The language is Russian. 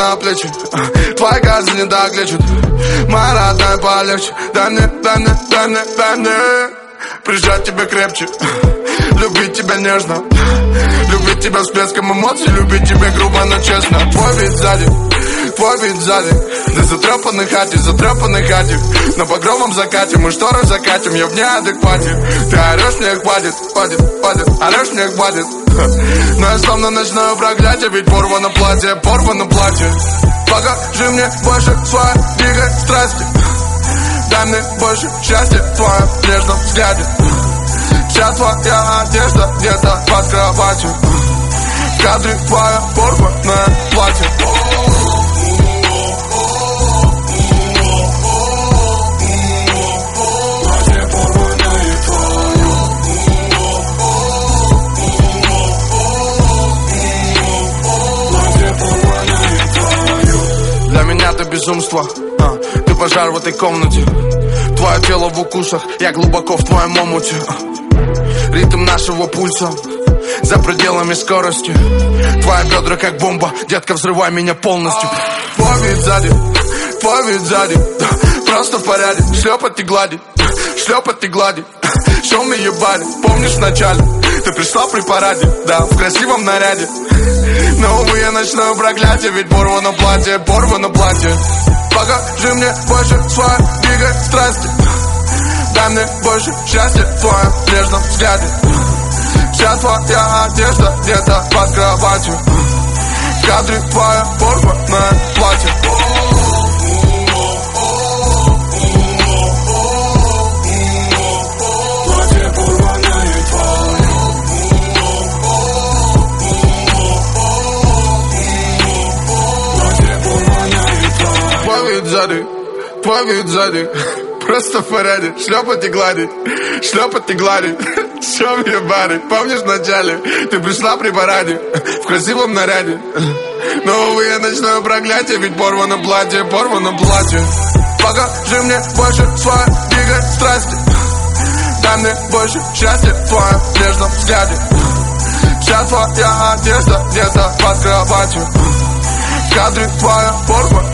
На плечи. Твои газы не так лечат Моя родная полегче. Дай мне, дай мне, дай мне, дай мне Прижать тебя крепче. Любить тебя нежно. Любить тебя с блеском эмоций. Любить тебя грубо, но честно. Твой вид сзади. Твой вид сзади. Ты затрепанный хате, затрепанный хате. На багровом закате мы шторы закатим. Я в неадеквате. Ты орешь, мне хватит, хватит, хватит. Орешь, мне хватит Но я словно ночное проклятие Ведь порвано платье, порвано платье. Покажи мне больше своей дикой страсти. Дай мне больше счастья в твоем нежном взгляде. Вся твоя одежда где-то под кроватью. В кадре твоя порванное платье Безумство. А, Ты пожар в этой комнате. Твое тело в укусах Я глубоко в твоем омуте. А, Ритм нашего пульса За пределами скорости. Твои бедра как бомба Детка, взрывай меня полностью. Твой вид сзади Твой вид сзади Просто в порядке Шлепать и гладить Шлепать и гладить me your body Помнишь вначале Ты пришла при параде Да, в красивом наряде но, увы, я ночное проклятие Ведь порвано платье, порвано платье. Покажи мне больше своей дикой страсти. Дай мне больше счастья в твоем нежном взгляде Вся твоя одежда где-то под кроватью. В кадре твое порванное платье сзади, твой вид сзади Просто в порядке, шлепать и гладить Шлепать и гладить me your body Помнишь вначале, ты пришла при параде. В красивом наряде. Но, увы, я ночное проклятие Ведь порвано платье, порвано платье. Покажи мне больше своей дикой страсти. Дай мне больше счастья в твоем нежном взгляде. Вся твоя одежда где-то под кроватью. В кадре твоя порванная